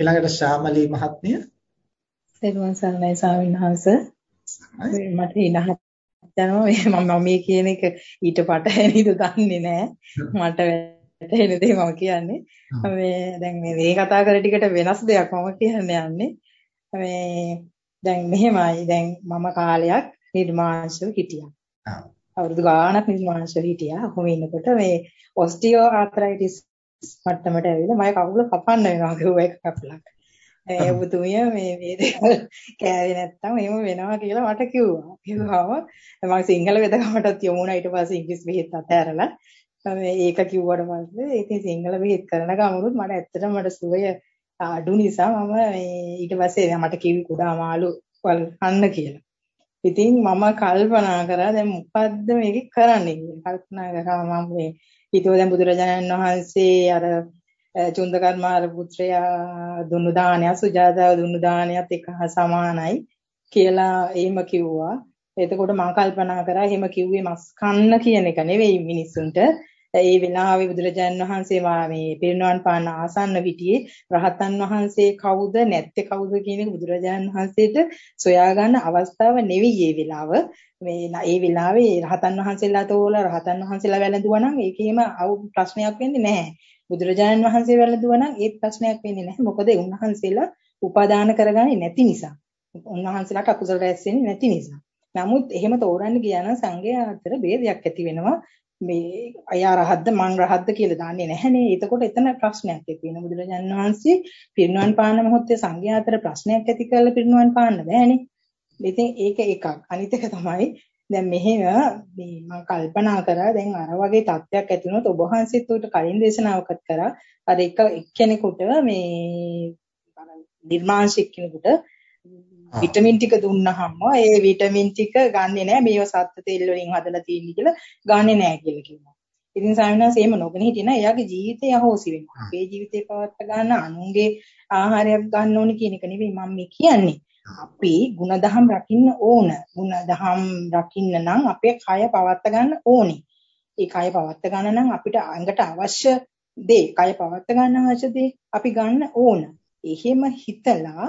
ඊළඟට ශාමලී මහත්මිය. සර්වන් සරණයි ස්වාමීන් වහන්සේ. මට ඉනහත් යනවා මම මේ කියන එක ඊට පටහැනිද දන්නේ නැහැ. මට වැටහෙන දේ මම කියන්නේ. මේ දැන් මේ කතා කර ටිකට වෙනස් දෙයක් මම කියන්න යන්නේ. මේ දැන් මෙහෙමයි දැන් මම කාලයක් නිර්මාංශව හිටියා. අවුරුදු ගාණක් නිර්මාංශව හිටියා. කොහොම ඉන්නකොට මේ ඔස්ටියෝ ආතරයිටිස් මට්ටමට ඇවිල්ලා මගේ කකුල කපන්න වෙනවා කිව්වා එක කකුලක්. ඒ ඔබතුමිය මේ මේ දේවල් කෑවේ නැත්තම් එහෙම වෙනවා කියලා මට කිව්වා. කිව්වම මම සිංහල වෙදකමටත් යමුණා ඊට පස්සේ ඉංග්‍රීසි බෙහෙත් අතහැරලා මේක කිව්වට පස්සේ ඉතින් සිංහල බෙහෙත් කරන ගමනුත් මට ඇත්තටම මට සුවය අඩු නිසා මම ඊට පස්සේ මට කිව්වි කුඩා මාළු වල කන්න කියලා. ඉතින් මම කල්පනා කරා දැන් මොකද්ද මේක කරන්නේ කියලා. කල්පනා කරා මම මේ හිතුව දැන් බුදුරජාණන් වහන්සේ අර චුන්දකර්මාර පුත්‍රයා දුන්නු දානය සුජාතාව දුන්නු දානයත් එක හා සමානයි කියලා එහෙම කිව්වා. එතකොට මම කල්පනා කරා එහෙම කිව්වේ මස් කන්න කියන එක නෙවෙයි මිනිස්සුන්ට. ඒ වෙලාවේ බුදුරජාණන් වහන්සේ මේ පිරිනවන් පාන ආසන්න විටියේ රහතන් වහන්සේ කවුද නැත්තේ කවුද කියන එක බුදුරජාණන් වහන්සේට සොයාගන්න අවස්ථාව නෙවෙයි ඒ වෙලාව. මේ ඒ වෙලාවේ රහතන් වහන්සේලා තෝරලා රහතන් වහන්සේලා වැළඳුවා නම් ඒකේම ප්‍රශ්නයක් වෙන්නේ නැහැ. බුදුරජාණන් වහන්සේ වැළඳුවා නම් ඒත් ප්‍රශ්නයක් වෙන්නේ නැහැ. මොකද උන්වහන්සේලා උපාදාන කරගන්නේ නැති නිසා. උන්වහන්සේලාට අකුසල රැස් වෙන්නේ නැති නිසා. නමුත් එහෙම තෝරන්න ගියා නම් සංඝයා අතර ભેදයක් ඇති වෙනවා. මේ අයා රහද්ද මං රහද්ද කියලා දාන්නේ නැහනේ. එතකොට එතන ප්‍රශ්නයක් ඇති වෙනවා. බුදුරජාණන් වහන්සේ පිරිනුවන් පාන මොහොතේ සංඝයා අතර ප්‍රශ්නයක් ඇති කරලා පිරිනුවන් පාන්න බෑනේ. ඉතින් ඒක එකක්. අනිත් එක තමයි දැන් මෙහෙම මේ මම කල්පනා කරා දැන් අර වගේ තත්ත්වයක් ඇති වුණොත් ඔබ වහන්සේත් උට කලින් දේශනාවකට කරා අර එක එක්කෙනෙකුට මේ නිර්මාංශික කෙනෙකුට විටමින් ටික දුන්නහම ඒ විටමින් ටික ගන්නෙ නෑ මේව සත්ත්ව තෙල් වලින් හදලා තියෙන කියලා ගන්නෙ නෑ කියලා කිව්වා. ඉතින් ස්වාමිනාස් එහෙම නොගෙන හිටියන එයාගේ ජීවිතය අහෝසි වෙනවා. අපේ ජීවිතේ පවත්ත ගන්න අනුන්ගේ ආහාරයක් ගන්න ඕනේ කියන එක නෙවෙයි මම මේ කියන්නේ. අපි ಗುಣදහම් රකින්න ඕන. ಗುಣදහම් රකින්න නම් අපේ කය පවත්ත ගන්න ඕනේ. ඒ කය පවත්ත ගන්න නම් අපිට අඟට අවශ්‍ය දේ, කය පවත්ත ගන්න අවශ්‍ය දේ අපි ගන්න ඕන. එහෙම හිතලා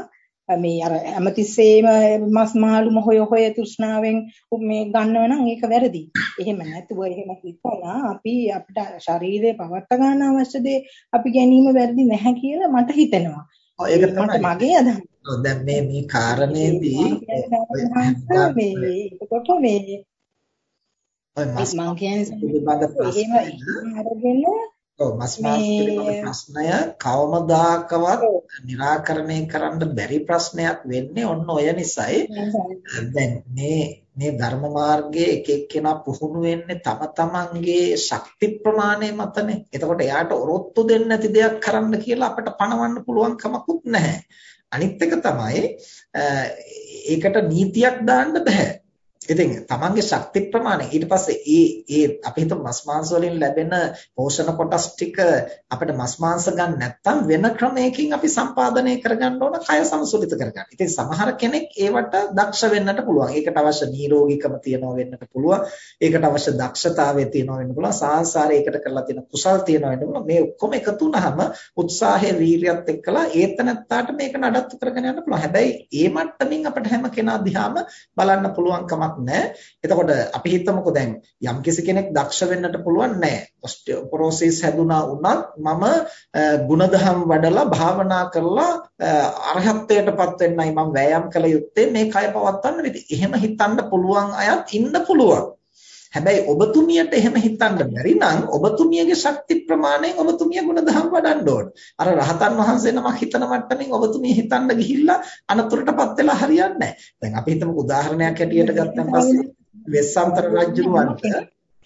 මේ අර හැමතිස්සෙම මස් මාළු හොය හොය තෘෂ්ණාවෙන් මේ ගන්නව නම් ඒක වැරදි. එහෙම නැතුව එහෙම හිතලා අපි අපිට ශරීරය පවත් ගන්න අවශ්‍ය දේ අපි ගැනීම වැරදි නැහැ කියලා මට හිතෙනවා. ඒක තමයි මගේ අදහස. දැන් මේ මේ කාරණේදී මේ එතකොට මේ මම කියන්නේ එහෙම අරගෙන ඔව් ප්‍රශ්නය කවමදාකවත් निराකරණය කරන්න බැරි ප්‍රශ්නයක් වෙන්නේ ඔන්න ඔය නිසායි දැන් මේ මේ ධර්ම මාර්ගයේ එක එක්කෙනා පුහුණු වෙන්නේ තම තමන්ගේ ශක්ති ප්‍රමාණය මතනේ. එතකොට එයාට ඔරොත්තු දෙන්න නැති දෙයක් කරන්න කියලා අපිට පණවන්න පුළුවන් කමකුත් නැහැ. අනිත් එක තමයි ඒකට නීතියක් දාන්න බෑ. ඉතින් තමන්ගේ ශක්ති ප්‍රමාණය ඊට පස්සේ ඒ ඒ අපි හිතමු මස් මාංශ වලින් ලැබෙන පෝෂණ කොටස් ටික අපිට මස් මාංශ ගන්න නැත්නම් වෙන ක්‍රමයකින් අපි සම්පාදනය කරගන්න ඕන කය සමසුලිත කරගන්න. ඉතින් සමහර කෙනෙක් ඒවට දක්ෂ වෙන්නට පුළුවන්. ඒකට අවශ්‍ය නිරෝගීකම තියනවා වෙන්නට පුළුවන්. ඒකට අවශ්‍ය දක්ෂතාවය තියනවා වෙන්න පුළුවන්. සාහසාරය ඒකට කරලා තියෙන කුසල් තියනවා වෙන්න පුළුවන්. මේ ඔක්කොම එකතු වුනහම උත්සාහය වීරියත් එක්කලා ඒතනත්තාට මේක නඩත්තු කරගෙන යන්න පුළුවන්. හැබැයි ඒ මට්ටමින් අපිට හැම කෙනා දිහාම බලන්න පුළුවන් කමක් නැහැ. එතකොට අපි හිතමුකෝ දැන් යම් කෙනෙක් දක්ෂ වෙන්නට පුළුවන් නැහැ. ඔස්ටියෝපොරොසිස් හැදුනා වුණත් මම ಗುಣධම් වඩලා භාවනා කරලා අරහත්ත්වයටපත් වෙන්නයි මම වෑයම් කළ යුත්තේ මේ කය පවත්වන්න විදි. එහෙම හිතන්න පුළුවන් අයත් ඉන්න පුළුවන්. හැබැයි ඔබතුමියට එහෙම හිතන්න බැරි නම් ඔබතුමියගේ ශක්ති ප්‍රමාණයෙන් ඔබතුමිය ගුණධම් වඩන්න ඕන. අර රහතන් වහන්සේ නමක් හිතන මට්ටමින් ඔබතුමිය හිතන්න ගිහිල්ලා අනතුරටපත් වෙලා හරියන්නේ නැහැ. දැන් අපි හිතමු උදාහරණයක් හැටියට ගත්තන් පස්සේ වෙස්සන්තර රජුවන්ට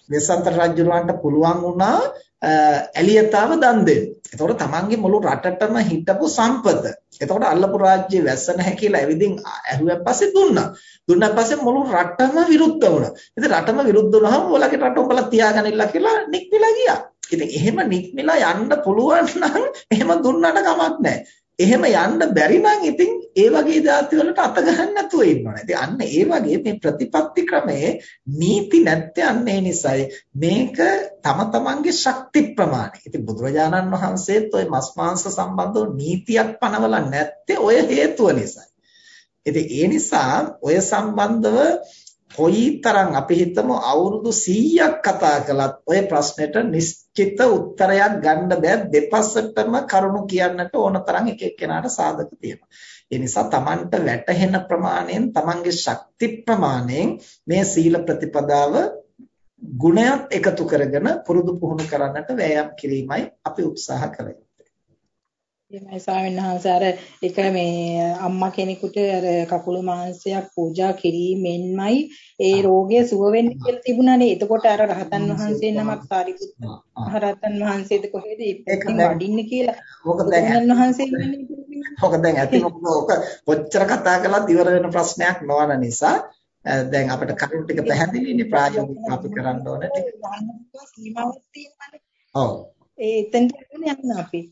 වෙස්සන්තර රජුවන්ට පුළුවන් වුණා ඇලියතාව දන් දෙන්න. එතකොට තමන්ගේ මුළු රටටම හිටපු සම්පත. එතකොට අල්ලපු රාජ්‍ය වැස්ස නැහැ කියලා ඇවිදින් ඇහුවෙන් පස්සේ දුන්නා. දුන්නාන් පස්සේ මුළු රටම විරුද්ධ වුණා. ඉතින් රටම විරුද්ධ වුණාම ඔයාලගේ රට උඹලා තියාගන්නilla කියලා නික්මිලා ගියා. ඉතින් එහෙම නික්මිලා යන්න පුළුවන් නම් එහෙම දුන්නාට කමක් නැහැ. එහෙම යන්න බැරි නම් ඉතින් ඒ වගේ જાති වලට අත ගහන්න නැතුව ඉන්නවනේ. ඉතින් අන්න ඒ වගේ මේ ප්‍රතිපත්ති ක්‍රමයේ නීති නැත්තේ අන්න ඒ නිසයි. මේක තම තමන්ගේ ශක්ති ප්‍රමාණය. ඉතින් බුදුරජාණන් වහන්සේත් ওই මස් මාංශ සම්බන්ධව නීතියක් පනවලා නැත්තේ ඔය හේතුව නිසයි. ඉතින් ඒ නිසා ඔය සම්බන්ධව කොයිතරම් අපි හිතමු අවුරුදු 100ක් කතා කළත් ඔය ප්‍රශ්නෙට නිශ්චිත උත්තරයක් ගන්න බෑ දෙපසටම කරුණු කියන්නට ඕන තරම් එක එක්කෙනාට සාධක තියෙනවා. ඒ නිසා Tamanට වැටහෙන ප්‍රමාණයෙන් Tamanගේ ශක්ති ප්‍රමාණයෙන් මේ සීල ප්‍රතිපදාව ගුණයක් එකතු කරගෙන පුරුදු පුහුණු කරන්නට වෑයම් කිරීමයි අපි උත්සාහ කරන්නේ. එහෙමයි ස්වාමීන් වහන්සේ අර එක මේ අම්මා කෙනෙකුට අර කකුල මාංශයක් පූජා කිරීමෙන්මයි ඒ රෝගය සුව වෙන්නේ කියලා තිබුණානේ. එතකොට අර රහතන් වහන්සේ නමක් සාරිපුත්ත රහතන් වහන්සේද කොහෙද වඩින්නේ කියලා. මොකද දැන් වහන්සේ මොකද දැන් ඇත්තම ඔක කොච්චර කතා කළත් ඉවර වෙන ප්‍රශ්නයක් නොවන නිසා දැන් අපිට කරුණු ටික පැහැදිලිනේ ප්‍රායෝගිකව අපි කරන්න ඕන ටික. ඔව්. ඒ එතෙන්ට යන්න අපි.